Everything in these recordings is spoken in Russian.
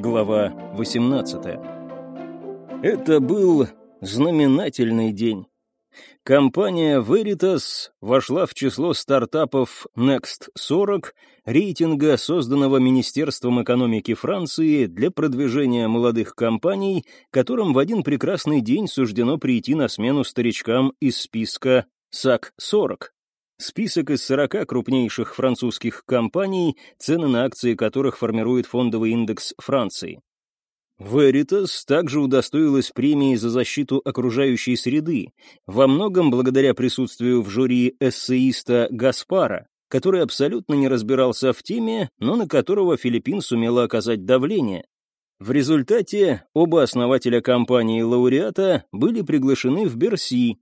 Глава 18 Это был знаменательный день. Компания Veritas вошла в число стартапов Next 40, рейтинга, созданного Министерством экономики Франции для продвижения молодых компаний, которым в один прекрасный день суждено прийти на смену старичкам из списка САК-40. Список из 40 крупнейших французских компаний, цены на акции которых формирует фондовый индекс Франции. Veritas также удостоилась премии за защиту окружающей среды, во многом благодаря присутствию в жюри эссеиста Гаспара, который абсолютно не разбирался в теме, но на которого Филиппин сумела оказать давление. В результате оба основателя компании лауреата были приглашены в Берси,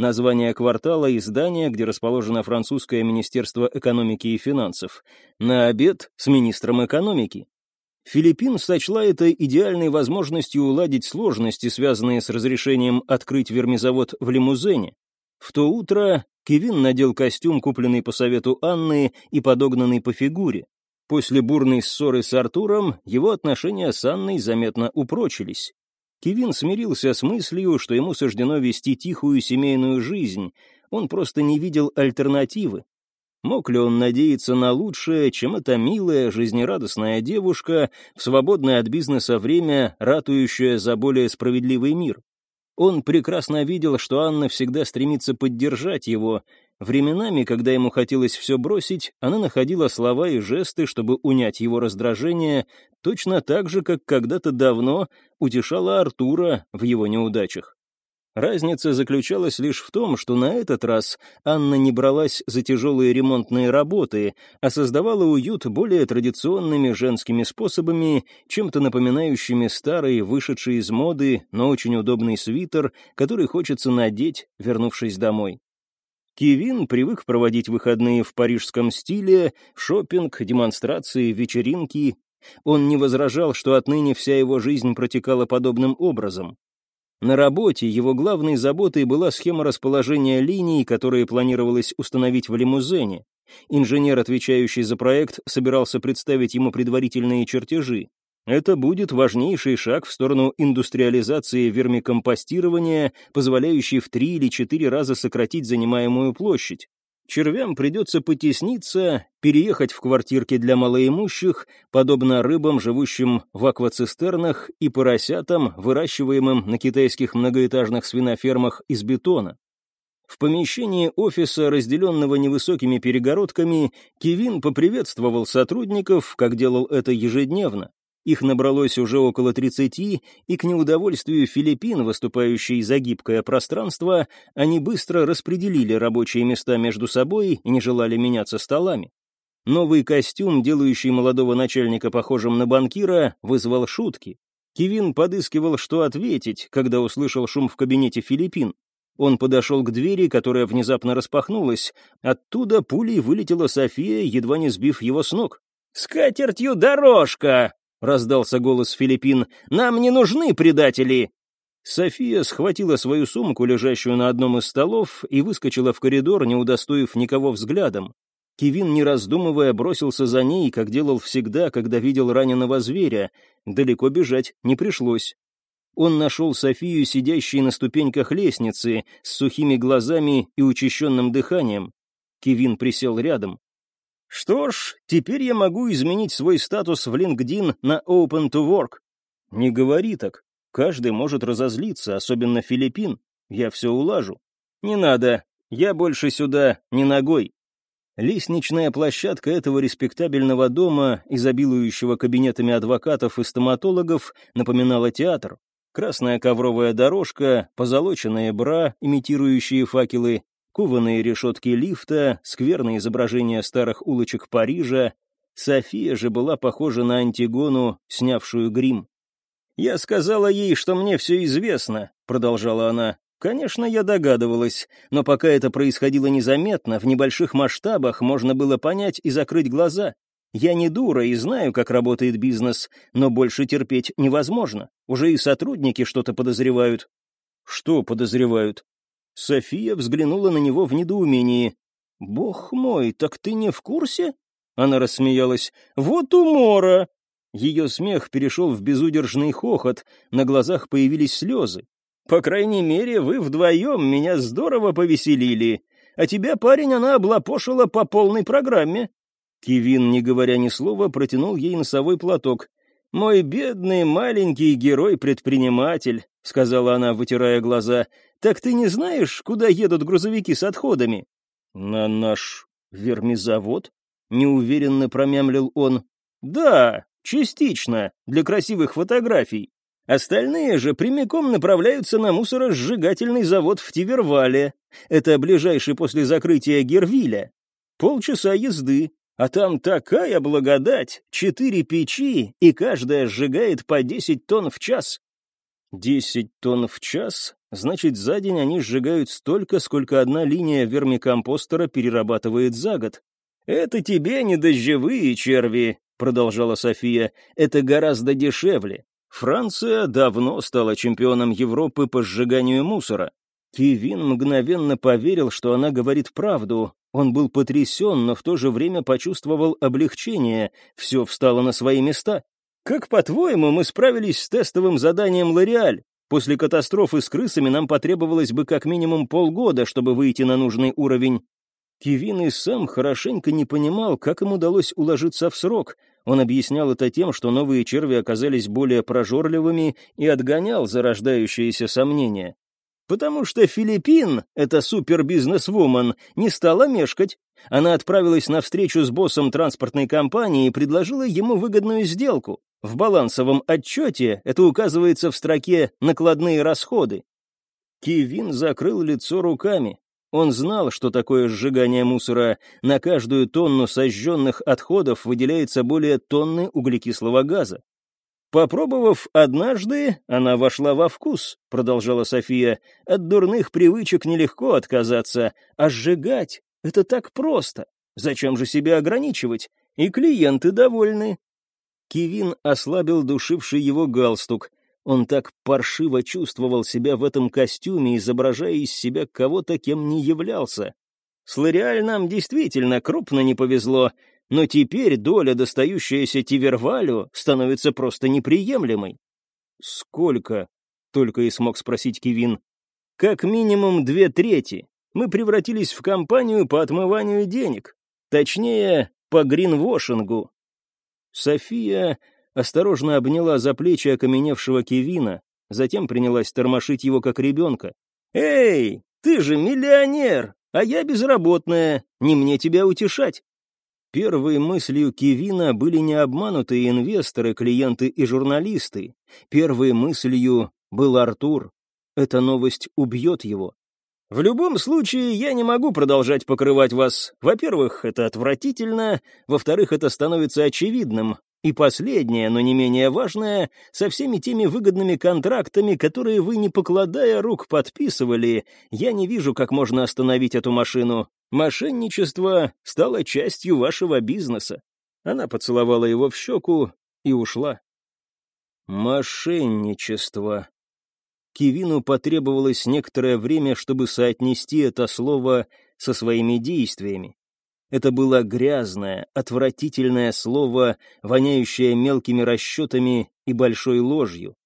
название квартала и здания, где расположено французское министерство экономики и финансов, на обед с министром экономики. Филиппин сочла это идеальной возможностью уладить сложности, связанные с разрешением открыть вермизавод в лимузене. В то утро Кевин надел костюм, купленный по совету Анны и подогнанный по фигуре. После бурной ссоры с Артуром его отношения с Анной заметно упрочились. Кевин смирился с мыслью, что ему суждено вести тихую семейную жизнь, он просто не видел альтернативы. Мог ли он надеяться на лучшее, чем эта милая, жизнерадостная девушка, в свободное от бизнеса время, ратующая за более справедливый мир? Он прекрасно видел, что Анна всегда стремится поддержать его. Временами, когда ему хотелось все бросить, она находила слова и жесты, чтобы унять его раздражение, точно так же, как когда-то давно утешала Артура в его неудачах. Разница заключалась лишь в том, что на этот раз Анна не бралась за тяжелые ремонтные работы, а создавала уют более традиционными женскими способами, чем-то напоминающими старый, вышедший из моды, но очень удобный свитер, который хочется надеть, вернувшись домой. Кевин привык проводить выходные в парижском стиле, шопинг, демонстрации, вечеринки. Он не возражал, что отныне вся его жизнь протекала подобным образом. На работе его главной заботой была схема расположения линий, которые планировалось установить в лимузене. Инженер, отвечающий за проект, собирался представить ему предварительные чертежи. Это будет важнейший шаг в сторону индустриализации вермикомпостирования, позволяющий в три или четыре раза сократить занимаемую площадь. Червям придется потесниться, переехать в квартирки для малоимущих, подобно рыбам, живущим в аквацистернах, и поросятам, выращиваемым на китайских многоэтажных свинофермах из бетона. В помещении офиса, разделенного невысокими перегородками, Кевин поприветствовал сотрудников, как делал это ежедневно. Их набралось уже около 30, и к неудовольствию Филиппин, выступающей за гибкое пространство, они быстро распределили рабочие места между собой и не желали меняться столами. Новый костюм, делающий молодого начальника похожим на банкира, вызвал шутки. Кевин подыскивал, что ответить, когда услышал шум в кабинете Филиппин. Он подошел к двери, которая внезапно распахнулась. Оттуда пулей вылетела София, едва не сбив его с ног. «С катертью дорожка!» — раздался голос Филиппин. «Нам не нужны предатели!» София схватила свою сумку, лежащую на одном из столов, и выскочила в коридор, не удостоив никого взглядом. Кевин, не раздумывая, бросился за ней, как делал всегда, когда видел раненого зверя. Далеко бежать не пришлось. Он нашел Софию, сидящей на ступеньках лестницы, с сухими глазами и учащенным дыханием. Кевин присел рядом. Что ж, теперь я могу изменить свой статус в LinkedIn на Open to Work. Не говори так. Каждый может разозлиться, особенно Филиппин. Я все улажу. Не надо. Я больше сюда не ногой. Лестничная площадка этого респектабельного дома, изобилующего кабинетами адвокатов и стоматологов, напоминала театр. Красная ковровая дорожка, позолоченные бра, имитирующие факелы, кованые решетки лифта, скверные изображения старых улочек Парижа. София же была похожа на Антигону, снявшую грим. «Я сказала ей, что мне все известно», — продолжала она. «Конечно, я догадывалась, но пока это происходило незаметно, в небольших масштабах можно было понять и закрыть глаза. Я не дура и знаю, как работает бизнес, но больше терпеть невозможно. Уже и сотрудники что-то подозревают». «Что подозревают?» София взглянула на него в недоумении. «Бог мой, так ты не в курсе?» Она рассмеялась. «Вот умора!» Ее смех перешел в безудержный хохот, на глазах появились слезы. «По крайней мере, вы вдвоем меня здорово повеселили. А тебя, парень, она облапошила по полной программе». Кивин, не говоря ни слова, протянул ей носовой платок. «Мой бедный маленький герой-предприниматель», — сказала она, вытирая глаза, — «так ты не знаешь, куда едут грузовики с отходами?» «На наш вермизавод?» — неуверенно промямлил он. «Да, частично, для красивых фотографий. Остальные же прямиком направляются на мусоросжигательный завод в Тивервале. Это ближайший после закрытия Гервиля. Полчаса езды, а там такая благодать, четыре печи, и каждая сжигает по десять тонн в час. Десять тонн в час? Значит, за день они сжигают столько, сколько одна линия вермикомпостера перерабатывает за год. «Это тебе не дождевые черви», — продолжала София, — «это гораздо дешевле. Франция давно стала чемпионом Европы по сжиганию мусора. Кевин мгновенно поверил, что она говорит правду. Он был потрясен, но в то же время почувствовал облегчение. Все встало на свои места. «Как, по-твоему, мы справились с тестовым заданием «Лореаль»? После катастрофы с крысами нам потребовалось бы как минимум полгода, чтобы выйти на нужный уровень. Кевин и сам хорошенько не понимал, как им удалось уложиться в срок. Он объяснял это тем, что новые черви оказались более прожорливыми и отгонял зарождающиеся сомнения. Потому что Филиппин, эта супербизнесвумен, не стала мешкать. Она отправилась на встречу с боссом транспортной компании и предложила ему выгодную сделку. В балансовом отчете это указывается в строке «накладные расходы». Кевин закрыл лицо руками. Он знал, что такое сжигание мусора. На каждую тонну сожженных отходов выделяется более тонны углекислого газа. «Попробовав однажды, она вошла во вкус», — продолжала София. «От дурных привычек нелегко отказаться, а сжигать — это так просто. Зачем же себя ограничивать? И клиенты довольны». Кивин ослабил душивший его галстук. Он так паршиво чувствовал себя в этом костюме, изображая из себя кого-то, кем не являлся. С Лореаль нам действительно крупно не повезло, но теперь доля, достающаяся Тивервалю, становится просто неприемлемой. «Сколько?» — только и смог спросить Кивин. «Как минимум две трети. Мы превратились в компанию по отмыванию денег. Точнее, по гринвошингу». София осторожно обняла за плечи окаменевшего Кевина, затем принялась тормошить его как ребенка. «Эй, ты же миллионер, а я безработная, не мне тебя утешать!» Первой мыслью Кевина были не обманутые инвесторы, клиенты и журналисты. Первой мыслью был Артур. Эта новость убьет его. В любом случае, я не могу продолжать покрывать вас. Во-первых, это отвратительно. Во-вторых, это становится очевидным. И последнее, но не менее важное, со всеми теми выгодными контрактами, которые вы, не покладая рук, подписывали, я не вижу, как можно остановить эту машину. Мошенничество стало частью вашего бизнеса. Она поцеловала его в щеку и ушла. Мошенничество. Кивину потребовалось некоторое время, чтобы соотнести это слово со своими действиями. Это было грязное, отвратительное слово, воняющее мелкими расчетами и большой ложью.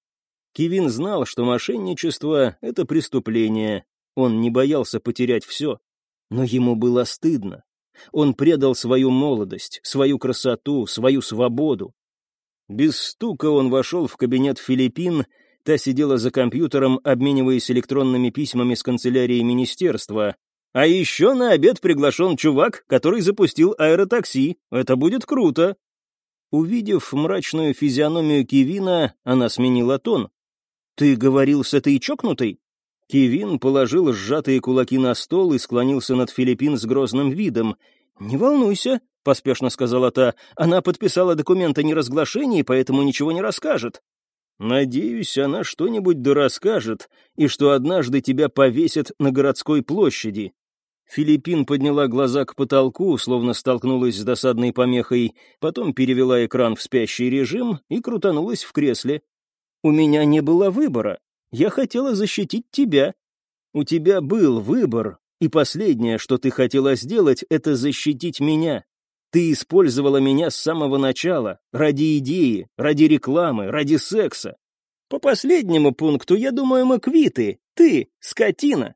Кивин знал, что мошенничество — это преступление. Он не боялся потерять все. Но ему было стыдно. Он предал свою молодость, свою красоту, свою свободу. Без стука он вошел в кабинет Филиппин, та сидела за компьютером, обмениваясь электронными письмами с канцелярии министерства. А еще на обед приглашен чувак, который запустил аэротакси. Это будет круто. Увидев мрачную физиономию Кевина, она сменила тон. «Ты говорил с этой чокнутой?» Кевин положил сжатые кулаки на стол и склонился над Филиппин с грозным видом. «Не волнуйся», — поспешно сказала та, — «она подписала документ о неразглашении, поэтому ничего не расскажет». «Надеюсь, она что-нибудь да расскажет, и что однажды тебя повесят на городской площади», Филиппин подняла глаза к потолку, словно столкнулась с досадной помехой, потом перевела экран в спящий режим и крутанулась в кресле. «У меня не было выбора. Я хотела защитить тебя. У тебя был выбор, и последнее, что ты хотела сделать, это защитить меня. Ты использовала меня с самого начала, ради идеи, ради рекламы, ради секса. По последнему пункту, я думаю, мы квиты. Ты — скотина.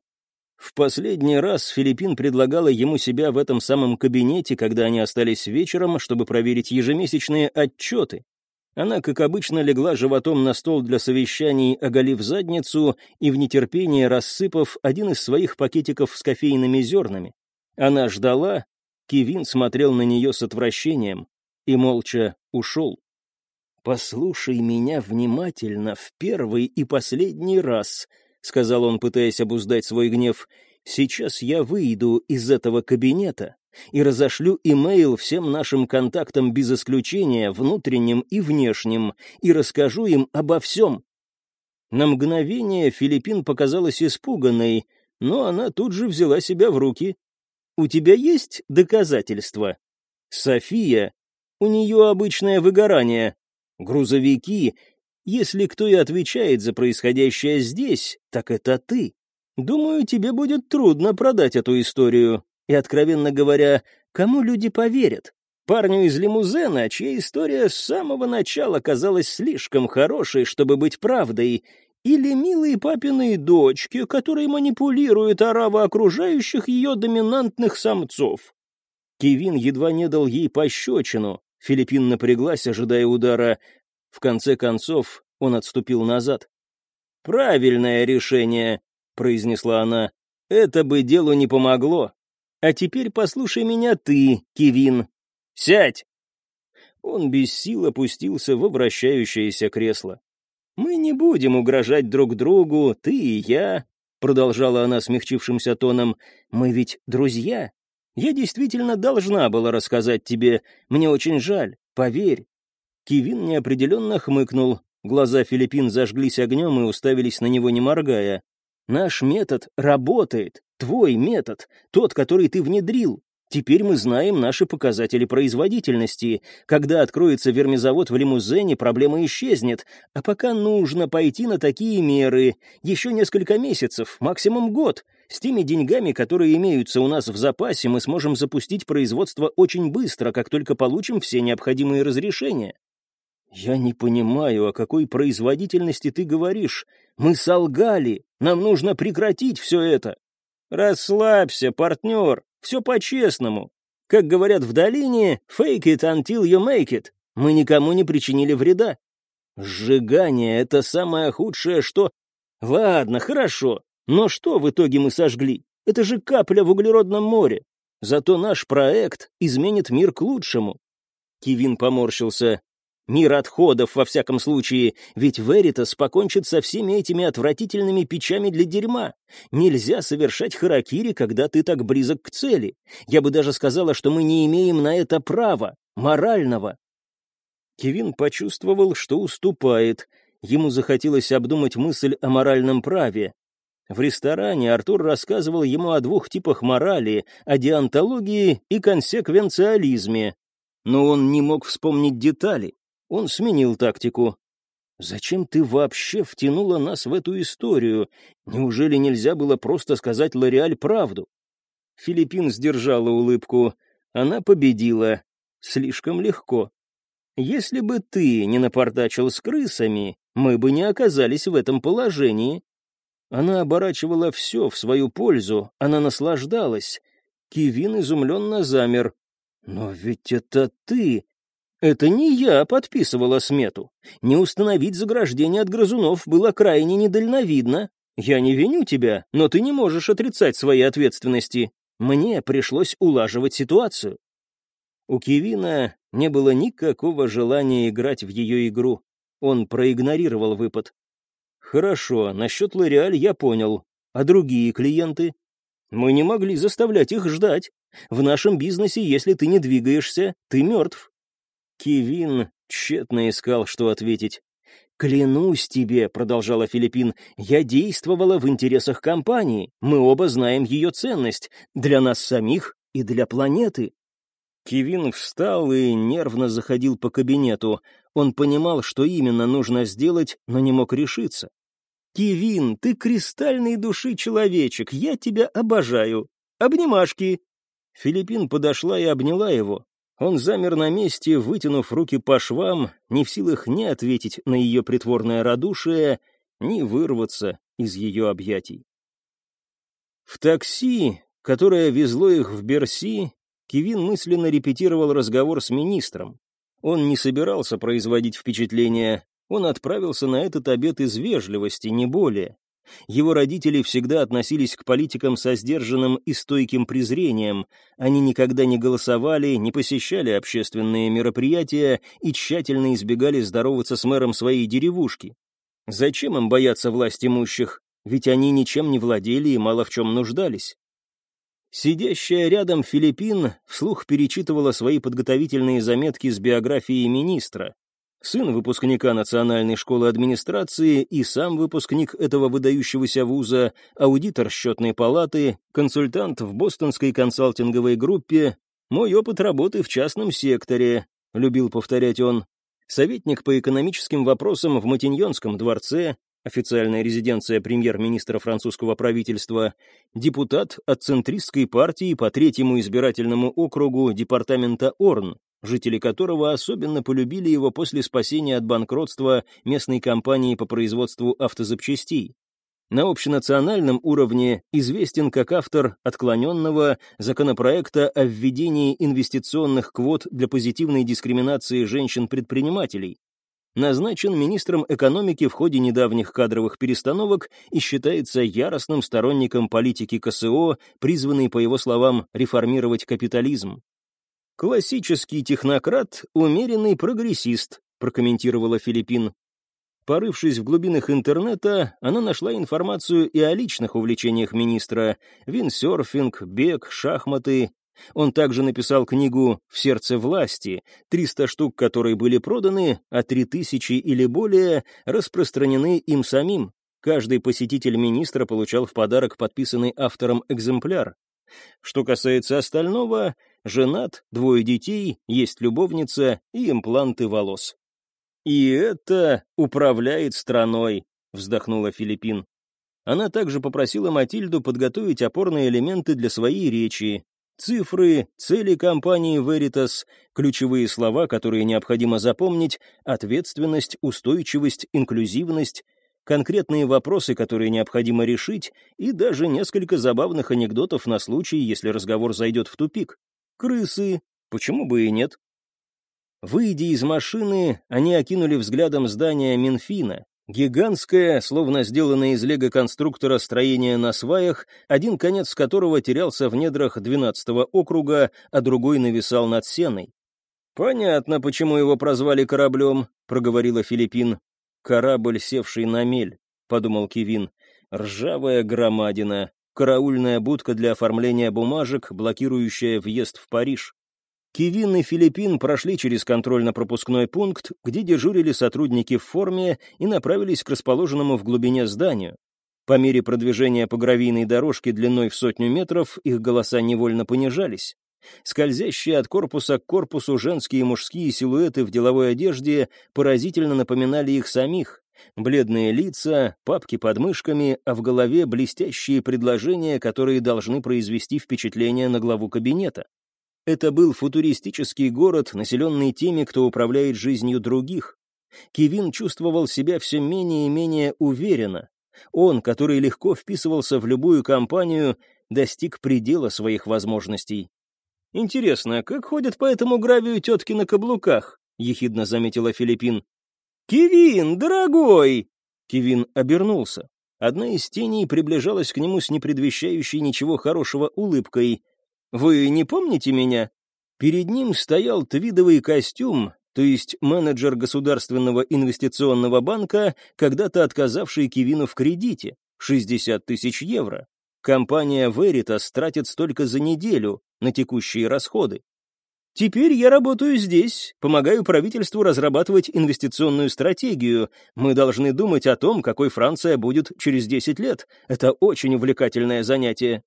В последний раз Филиппин предлагала ему себя в этом самом кабинете, когда они остались вечером, чтобы проверить ежемесячные отчеты. Она, как обычно, легла животом на стол для совещаний, оголив задницу и в нетерпении рассыпав один из своих пакетиков с кофейными зернами. Она ждала, Кивин смотрел на нее с отвращением и молча ушел. «Послушай меня внимательно в первый и последний раз», — сказал он, пытаясь обуздать свой гнев. «Сейчас я выйду из этого кабинета и разошлю имейл всем нашим контактам без исключения, внутренним и внешним, и расскажу им обо всем». На мгновение Филиппин показалась испуганной, но она тут же взяла себя в руки у тебя есть доказательства? София, у нее обычное выгорание. Грузовики, если кто и отвечает за происходящее здесь, так это ты. Думаю, тебе будет трудно продать эту историю. И, откровенно говоря, кому люди поверят? Парню из лимузена, чья история с самого начала казалась слишком хорошей, чтобы быть правдой, или милые папины дочки, которые манипулируют орава окружающих ее доминантных самцов. Кевин едва не дал ей пощечину. Филиппин напряглась, ожидая удара. В конце концов он отступил назад. «Правильное решение», — произнесла она. «Это бы делу не помогло. А теперь послушай меня ты, Кевин. Сядь!» Он без сил опустился в вращающееся кресло. «Мы не будем угрожать друг другу, ты и я», — продолжала она смягчившимся тоном. «Мы ведь друзья. Я действительно должна была рассказать тебе. Мне очень жаль, поверь». Кивин неопределенно хмыкнул. Глаза Филиппин зажглись огнем и уставились на него, не моргая. «Наш метод работает. Твой метод. Тот, который ты внедрил. Теперь мы знаем наши показатели производительности. Когда откроется вермизавод в Лимузене, проблема исчезнет. А пока нужно пойти на такие меры. Еще несколько месяцев, максимум год. С теми деньгами, которые имеются у нас в запасе, мы сможем запустить производство очень быстро, как только получим все необходимые разрешения. «Я не понимаю, о какой производительности ты говоришь. Мы солгали. Нам нужно прекратить все это». «Расслабься, партнер. Все по-честному. Как говорят в долине, fake it until you make it. Мы никому не причинили вреда. Сжигание — это самое худшее, что... Ладно, хорошо. Но что в итоге мы сожгли? Это же капля в углеродном море. Зато наш проект изменит мир к лучшему. Кивин поморщился. Мир отходов, во всяком случае, ведь Веритас покончит со всеми этими отвратительными печами для дерьма. Нельзя совершать харакири, когда ты так близок к цели. Я бы даже сказала, что мы не имеем на это права, морального. Кевин почувствовал, что уступает. Ему захотелось обдумать мысль о моральном праве. В ресторане Артур рассказывал ему о двух типах морали, о деонтологии и консеквенциализме. Но он не мог вспомнить детали. Он сменил тактику. «Зачем ты вообще втянула нас в эту историю? Неужели нельзя было просто сказать Лореаль правду?» Филиппин сдержала улыбку. Она победила. Слишком легко. «Если бы ты не напортачил с крысами, мы бы не оказались в этом положении». Она оборачивала все в свою пользу, она наслаждалась. Кивин изумленно замер. «Но ведь это ты!» Это не я подписывала смету. Не установить заграждение от грызунов было крайне недальновидно. Я не виню тебя, но ты не можешь отрицать свои ответственности. Мне пришлось улаживать ситуацию. У Кевина не было никакого желания играть в ее игру. Он проигнорировал выпад. «Хорошо, насчет Лореаль я понял. А другие клиенты?» «Мы не могли заставлять их ждать. В нашем бизнесе, если ты не двигаешься, ты мертв. Кевин тщетно искал, что ответить. «Клянусь тебе», — продолжала Филиппин, — «я действовала в интересах компании. Мы оба знаем ее ценность. Для нас самих и для планеты». Кевин встал и нервно заходил по кабинету. Он понимал, что именно нужно сделать, но не мог решиться. «Кевин, ты кристальной души человечек, я тебя обожаю. Обнимашки!» Филиппин подошла и обняла его. Он замер на месте, вытянув руки по швам, не в силах ни ответить на ее притворное радушие, ни вырваться из ее объятий. В такси, которое везло их в Берси, Кевин мысленно репетировал разговор с министром. Он не собирался производить впечатление, он отправился на этот обед из вежливости, не более. Его родители всегда относились к политикам со сдержанным и стойким презрением. Они никогда не голосовали, не посещали общественные мероприятия и тщательно избегали здороваться с мэром своей деревушки. Зачем им бояться власть имущих? Ведь они ничем не владели и мало в чем нуждались. Сидящая рядом Филиппин вслух перечитывала свои подготовительные заметки с биографией министра сын выпускника Национальной школы администрации и сам выпускник этого выдающегося вуза, аудитор счетной палаты, консультант в бостонской консалтинговой группе, мой опыт работы в частном секторе, любил повторять он, советник по экономическим вопросам в Матиньонском дворце, официальная резиденция премьер-министра французского правительства, депутат от центристской партии по третьему избирательному округу департамента Орн, жители которого особенно полюбили его после спасения от банкротства местной компании по производству автозапчастей. На общенациональном уровне известен как автор отклоненного законопроекта о введении инвестиционных квот для позитивной дискриминации женщин-предпринимателей. Назначен министром экономики в ходе недавних кадровых перестановок и считается яростным сторонником политики КСО, призванной, по его словам, реформировать капитализм. «Классический технократ, умеренный прогрессист», прокомментировала Филиппин. Порывшись в глубинах интернета, она нашла информацию и о личных увлечениях министра — виндсерфинг, бег, шахматы. Он также написал книгу «В сердце власти», 300 штук которые были проданы, а 3000 или более распространены им самим. Каждый посетитель министра получал в подарок подписанный автором экземпляр. Что касается остального, женат, двое детей, есть любовница и импланты волос. «И это управляет страной», — вздохнула Филиппин. Она также попросила Матильду подготовить опорные элементы для своей речи. Цифры, цели компании Veritas, ключевые слова, которые необходимо запомнить, ответственность, устойчивость, инклюзивность, конкретные вопросы, которые необходимо решить, и даже несколько забавных анекдотов на случай, если разговор зайдет в тупик. Крысы, почему бы и нет? Выйдя из машины, они окинули взглядом здание Минфина. Гигантское, словно сделанное из лего-конструктора строение на сваях, один конец которого терялся в недрах 12-го округа, а другой нависал над сеной. «Понятно, почему его прозвали кораблем», — проговорила Филиппин. «Корабль, севший на мель», — подумал Кивин. «Ржавая громадина, караульная будка для оформления бумажек, блокирующая въезд в Париж. Кивин и Филиппин прошли через контрольно-пропускной пункт, где дежурили сотрудники в форме и направились к расположенному в глубине зданию. По мере продвижения по гравийной дорожке длиной в сотню метров их голоса невольно понижались. Скользящие от корпуса к корпусу женские и мужские силуэты в деловой одежде поразительно напоминали их самих, Бледные лица, папки под мышками, а в голове блестящие предложения, которые должны произвести впечатление на главу кабинета. Это был футуристический город, населенный теми, кто управляет жизнью других. Кевин чувствовал себя все менее и менее уверенно. Он, который легко вписывался в любую компанию, достиг предела своих возможностей. «Интересно, как ходят по этому гравию тетки на каблуках?» — ехидно заметила Филиппин. «Кевин, дорогой!» Кевин обернулся. Одна из теней приближалась к нему с непредвещающей ничего хорошего улыбкой. «Вы не помните меня?» Перед ним стоял твидовый костюм, то есть менеджер Государственного инвестиционного банка, когда-то отказавший Кевину в кредите, 60 тысяч евро. Компания Veritas тратит столько за неделю на текущие расходы. Теперь я работаю здесь, помогаю правительству разрабатывать инвестиционную стратегию. Мы должны думать о том, какой Франция будет через 10 лет. Это очень увлекательное занятие».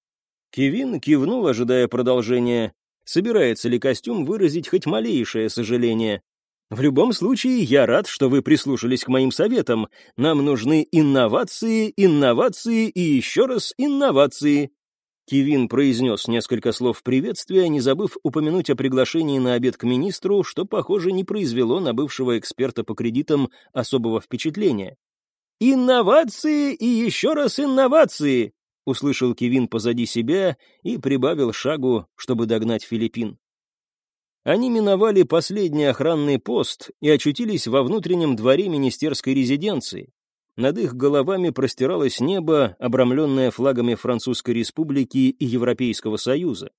Кевин кивнул, ожидая продолжения. Собирается ли костюм выразить хоть малейшее сожаление? В любом случае, я рад, что вы прислушались к моим советам. Нам нужны инновации, инновации и еще раз инновации. Кивин произнес несколько слов приветствия, не забыв упомянуть о приглашении на обед к министру, что, похоже, не произвело на бывшего эксперта по кредитам особого впечатления. «Инновации и еще раз инновации!» — услышал Кивин позади себя и прибавил шагу, чтобы догнать Филиппин. Они миновали последний охранный пост и очутились во внутреннем дворе министерской резиденции. Над их головами простиралось небо, обрамленное флагами Французской Республики и Европейского Союза.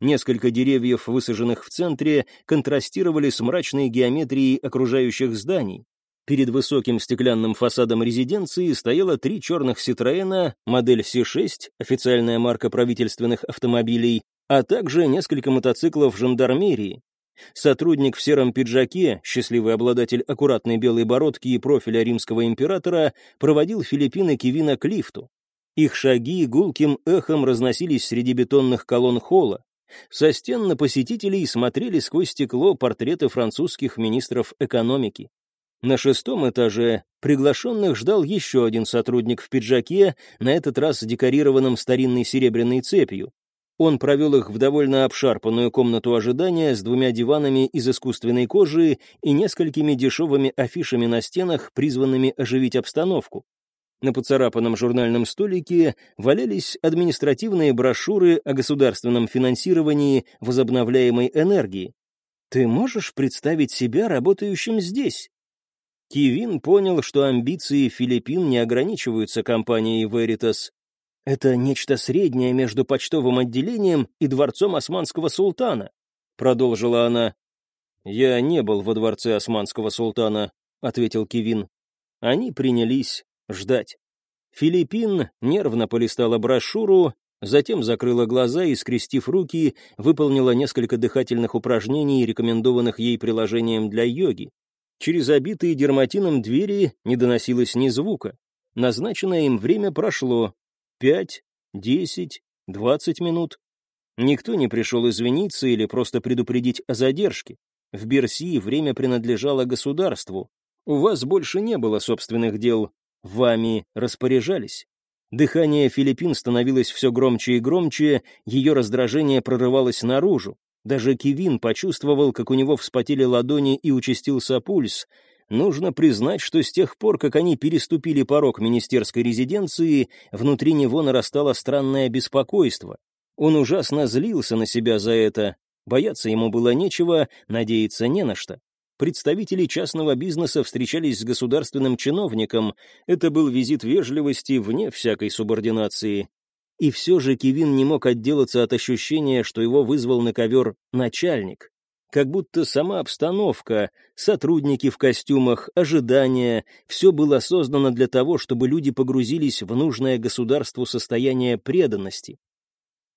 Несколько деревьев, высаженных в центре, контрастировали с мрачной геометрией окружающих зданий. Перед высоким стеклянным фасадом резиденции стояло три черных «Ситроена», модель Си-6, официальная марка правительственных автомобилей, а также несколько мотоциклов жандармерии, Сотрудник в сером пиджаке, счастливый обладатель аккуратной белой бородки и профиля римского императора, проводил Филиппины Кивина к лифту. Их шаги гулким эхом разносились среди бетонных колонн холла. Со стен на посетителей смотрели сквозь стекло портреты французских министров экономики. На шестом этаже приглашенных ждал еще один сотрудник в пиджаке, на этот раз декорированном старинной серебряной цепью. Он провел их в довольно обшарпанную комнату ожидания с двумя диванами из искусственной кожи и несколькими дешевыми афишами на стенах, призванными оживить обстановку. На поцарапанном журнальном столике валялись административные брошюры о государственном финансировании возобновляемой энергии. «Ты можешь представить себя работающим здесь?» Кивин понял, что амбиции Филиппин не ограничиваются компанией Veritas. Это нечто среднее между почтовым отделением и дворцом османского султана, продолжила она. Я не был во дворце османского султана, ответил Кивин. Они принялись ждать. Филиппин нервно полистала брошюру, затем закрыла глаза и, скрестив руки, выполнила несколько дыхательных упражнений, рекомендованных ей приложением для йоги. Через обитые дерматином двери не доносилось ни звука. Назначенное им время прошло, Пять, десять, двадцать минут. Никто не пришел извиниться или просто предупредить о задержке. В Берси время принадлежало государству. У вас больше не было собственных дел. Вами распоряжались. Дыхание Филиппин становилось все громче и громче, ее раздражение прорывалось наружу. Даже Кивин почувствовал, как у него вспотели ладони и участился пульс. Нужно признать, что с тех пор, как они переступили порог министерской резиденции, внутри него нарастало странное беспокойство. Он ужасно злился на себя за это. Бояться ему было нечего, надеяться не на что. Представители частного бизнеса встречались с государственным чиновником. Это был визит вежливости вне всякой субординации. И все же Кевин не мог отделаться от ощущения, что его вызвал на ковер начальник как будто сама обстановка, сотрудники в костюмах, ожидания, все было создано для того, чтобы люди погрузились в нужное государству состояние преданности.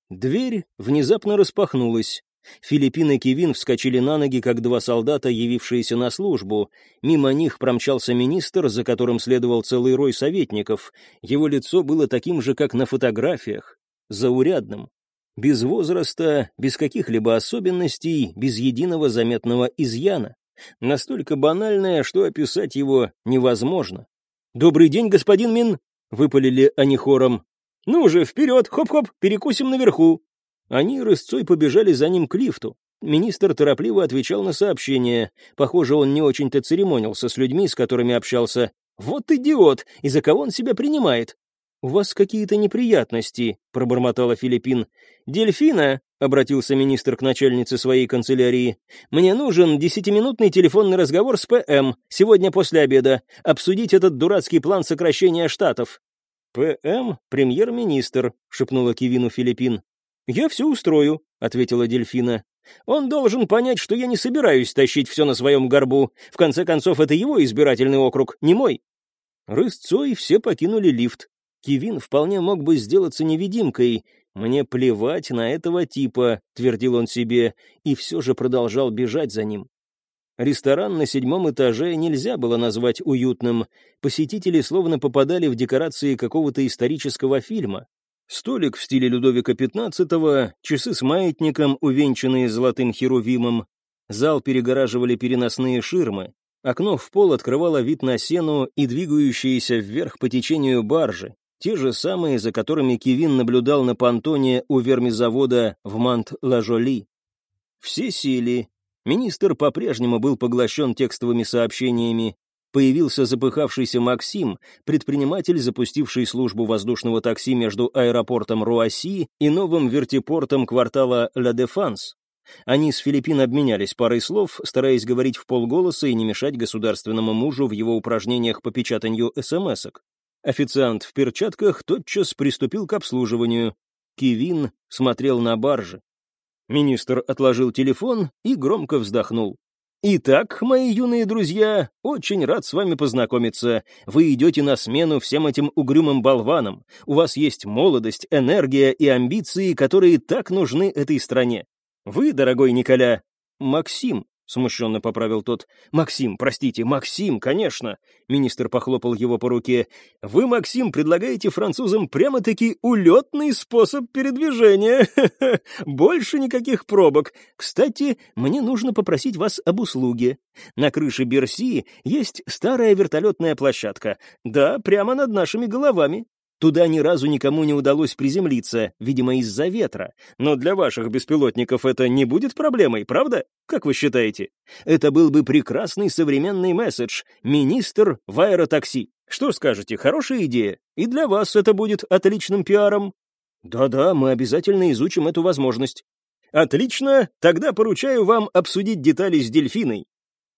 Дверь внезапно распахнулась. Филиппин и Кевин вскочили на ноги, как два солдата, явившиеся на службу. Мимо них промчался министр, за которым следовал целый рой советников. Его лицо было таким же, как на фотографиях, заурядным без возраста, без каких-либо особенностей, без единого заметного изъяна. Настолько банальное, что описать его невозможно. «Добрый день, господин Мин!» — выпалили они хором. «Ну же, вперед, хоп-хоп, перекусим наверху!» Они рысцой побежали за ним к лифту. Министр торопливо отвечал на сообщения. Похоже, он не очень-то церемонился с людьми, с которыми общался. «Вот идиот! И за кого он себя принимает?» «У вас какие-то неприятности», — пробормотала Филиппин. «Дельфина», — обратился министр к начальнице своей канцелярии, «мне нужен десятиминутный телефонный разговор с ПМ сегодня после обеда, обсудить этот дурацкий план сокращения штатов». «ПМ — премьер-министр», — шепнула Кивину Филиппин. «Я все устрою», — ответила Дельфина. «Он должен понять, что я не собираюсь тащить все на своем горбу. В конце концов, это его избирательный округ, не мой». Рысцой все покинули лифт. Кивин вполне мог бы сделаться невидимкой. «Мне плевать на этого типа», — твердил он себе, и все же продолжал бежать за ним. Ресторан на седьмом этаже нельзя было назвать уютным. Посетители словно попадали в декорации какого-то исторического фильма. Столик в стиле Людовика XV, часы с маятником, увенчанные золотым херувимом. Зал перегораживали переносные ширмы. Окно в пол открывало вид на сену и двигающиеся вверх по течению баржи. Те же самые, за которыми Кевин наблюдал на понтоне у вермизавода в Мант-Ла-Жоли. Все сели. Министр по-прежнему был поглощен текстовыми сообщениями. Появился запыхавшийся Максим, предприниматель, запустивший службу воздушного такси между аэропортом Руаси и новым вертипортом квартала Ла Дефанс. Они с Филиппин обменялись парой слов, стараясь говорить в полголоса и не мешать государственному мужу в его упражнениях по печатанию СМСок. Официант в перчатках тотчас приступил к обслуживанию. Кивин смотрел на баржи. Министр отложил телефон и громко вздохнул. «Итак, мои юные друзья, очень рад с вами познакомиться. Вы идете на смену всем этим угрюмым болванам. У вас есть молодость, энергия и амбиции, которые так нужны этой стране. Вы, дорогой Николя, Максим, смущенно поправил тот. Максим, простите, Максим, конечно. Министр похлопал его по руке. Вы, Максим, предлагаете французам прямо-таки улетный способ передвижения. Больше никаких пробок. Кстати, мне нужно попросить вас об услуге. На крыше Берси есть старая вертолетная площадка. Да, прямо над нашими головами. Туда ни разу никому не удалось приземлиться, видимо, из-за ветра. Но для ваших беспилотников это не будет проблемой, правда? Как вы считаете? Это был бы прекрасный современный месседж. Министр в аэротакси. Что скажете, хорошая идея? И для вас это будет отличным пиаром? Да-да, мы обязательно изучим эту возможность. Отлично, тогда поручаю вам обсудить детали с дельфиной.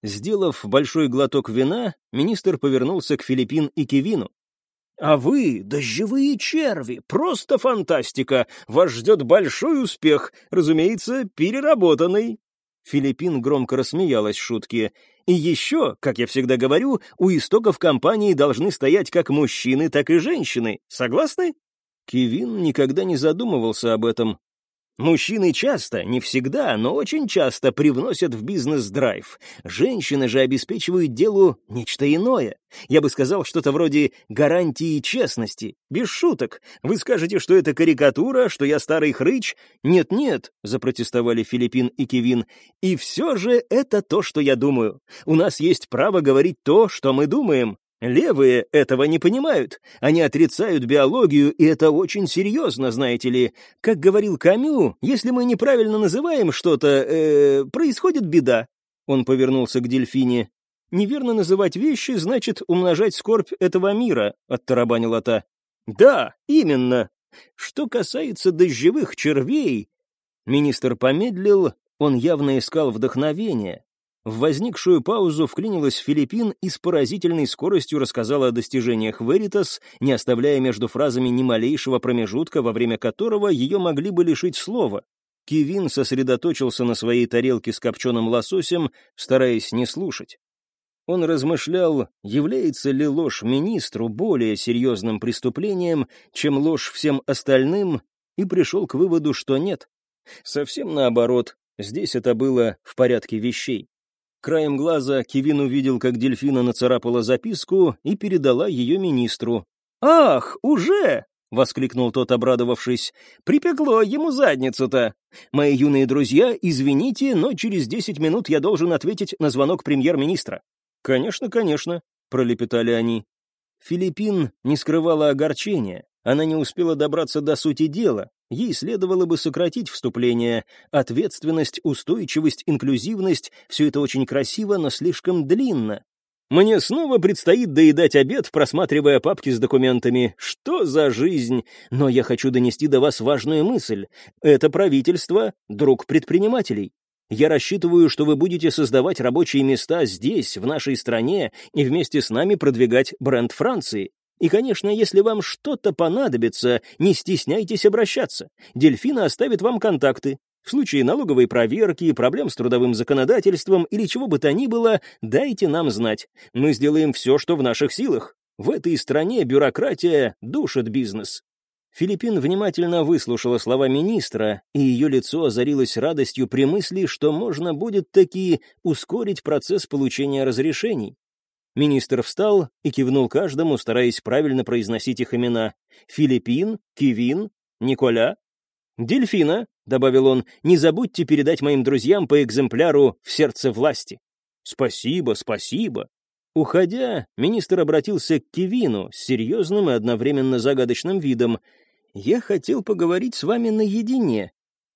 Сделав большой глоток вина, министр повернулся к Филиппин и Кевину. А вы, дождевые черви, просто фантастика! Вас ждет большой успех, разумеется, переработанный!» Филиппин громко рассмеялась шутке. «И еще, как я всегда говорю, у истоков компании должны стоять как мужчины, так и женщины. Согласны?» Кевин никогда не задумывался об этом. Мужчины часто, не всегда, но очень часто привносят в бизнес драйв. Женщины же обеспечивают делу нечто иное. Я бы сказал что-то вроде гарантии честности. Без шуток. Вы скажете, что это карикатура, что я старый хрыч? Нет-нет, запротестовали Филиппин и Кевин. И все же это то, что я думаю. У нас есть право говорить то, что мы думаем. Левые этого не понимают. Они отрицают биологию, и это очень серьезно, знаете ли. Как говорил Камю, если мы неправильно называем что-то, э, происходит беда. Он повернулся к дельфине. «Неверно называть вещи значит умножать скорбь этого мира», — оттарабанила та. «Да, именно. Что касается дождевых червей...» Министр помедлил, он явно искал вдохновения. В возникшую паузу вклинилась Филиппин и с поразительной скоростью рассказала о достижениях Веритас, не оставляя между фразами ни малейшего промежутка, во время которого ее могли бы лишить слова. Кивин сосредоточился на своей тарелке с копченым лососем, стараясь не слушать. Он размышлял, является ли ложь министру более серьезным преступлением, чем ложь всем остальным, и пришел к выводу, что нет. Совсем наоборот, здесь это было в порядке вещей. Краем глаза Кевин увидел, как дельфина нацарапала записку и передала ее министру. «Ах, уже!» — воскликнул тот, обрадовавшись. «Припекло ему задницу-то! Мои юные друзья, извините, но через десять минут я должен ответить на звонок премьер-министра». «Конечно, конечно», — пролепетали они. Филиппин не скрывала огорчения. Она не успела добраться до сути дела, Ей следовало бы сократить вступление. Ответственность, устойчивость, инклюзивность — все это очень красиво, но слишком длинно. Мне снова предстоит доедать обед, просматривая папки с документами. Что за жизнь? Но я хочу донести до вас важную мысль. Это правительство — друг предпринимателей. Я рассчитываю, что вы будете создавать рабочие места здесь, в нашей стране, и вместе с нами продвигать бренд Франции. И, конечно, если вам что-то понадобится, не стесняйтесь обращаться. Дельфина оставит вам контакты. В случае налоговой проверки, проблем с трудовым законодательством или чего бы то ни было, дайте нам знать. Мы сделаем все, что в наших силах. В этой стране бюрократия душит бизнес. Филиппин внимательно выслушала слова министра, и ее лицо озарилось радостью при мысли, что можно будет таки ускорить процесс получения разрешений. Министр встал и кивнул каждому, стараясь правильно произносить их имена. «Филиппин, Кивин, Николя». «Дельфина», — добавил он, — «не забудьте передать моим друзьям по экземпляру в сердце власти». «Спасибо, спасибо». Уходя, министр обратился к Кевину с серьезным и одновременно загадочным видом. «Я хотел поговорить с вами наедине».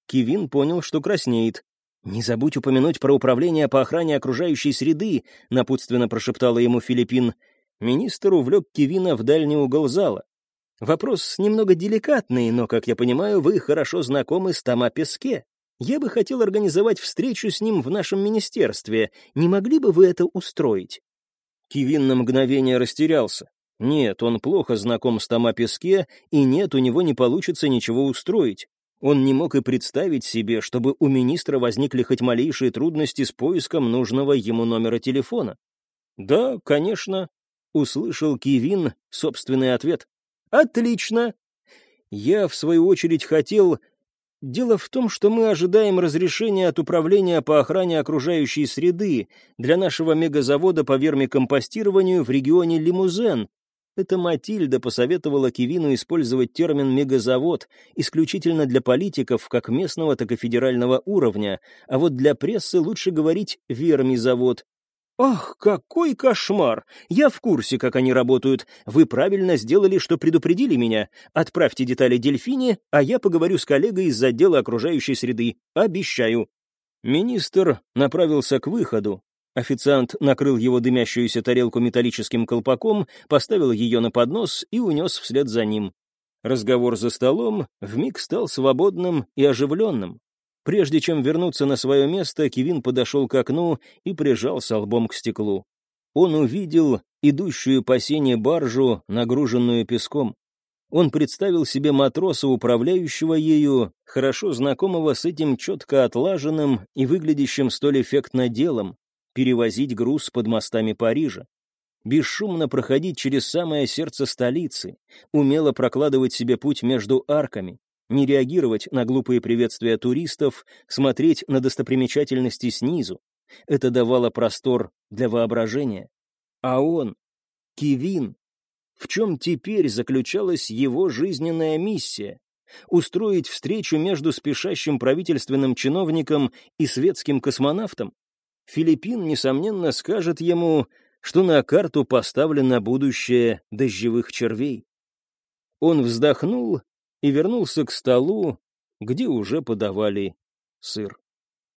Кевин понял, что краснеет. «Не забудь упомянуть про управление по охране окружающей среды», — напутственно прошептала ему Филиппин. Министр увлек Кевина в дальний угол зала. «Вопрос немного деликатный, но, как я понимаю, вы хорошо знакомы с Тома Песке. Я бы хотел организовать встречу с ним в нашем министерстве. Не могли бы вы это устроить?» Кивин на мгновение растерялся. Нет, он плохо знаком с Тома Песке, и нет, у него не получится ничего устроить. Он не мог и представить себе, чтобы у министра возникли хоть малейшие трудности с поиском нужного ему номера телефона. «Да, конечно», — услышал Кивин собственный ответ. «Отлично!» Я, в свою очередь, хотел Дело в том, что мы ожидаем разрешения от Управления по охране окружающей среды для нашего мегазавода по вермикомпостированию в регионе Лимузен. Это Матильда посоветовала Кивину использовать термин «мегазавод» исключительно для политиков как местного, так и федерального уровня, а вот для прессы лучше говорить «вермизавод», «Ах, какой кошмар! Я в курсе, как они работают. Вы правильно сделали, что предупредили меня. Отправьте детали Дельфине, а я поговорю с коллегой из отдела окружающей среды. Обещаю». Министр направился к выходу. Официант накрыл его дымящуюся тарелку металлическим колпаком, поставил ее на поднос и унес вслед за ним. Разговор за столом вмиг стал свободным и оживленным. Прежде чем вернуться на свое место, Кевин подошел к окну и прижался лбом к стеклу. Он увидел идущую по сене баржу, нагруженную песком. Он представил себе матроса, управляющего ею, хорошо знакомого с этим четко отлаженным и выглядящим столь эффектно делом, перевозить груз под мостами Парижа. Бесшумно проходить через самое сердце столицы, умело прокладывать себе путь между арками, не реагировать на глупые приветствия туристов, смотреть на достопримечательности снизу. Это давало простор для воображения. А он, Кивин, в чем теперь заключалась его жизненная миссия? Устроить встречу между спешащим правительственным чиновником и светским космонавтом? Филиппин, несомненно, скажет ему, что на карту поставлено будущее дождевых червей. Он вздохнул и вернулся к столу, где уже подавали сыр.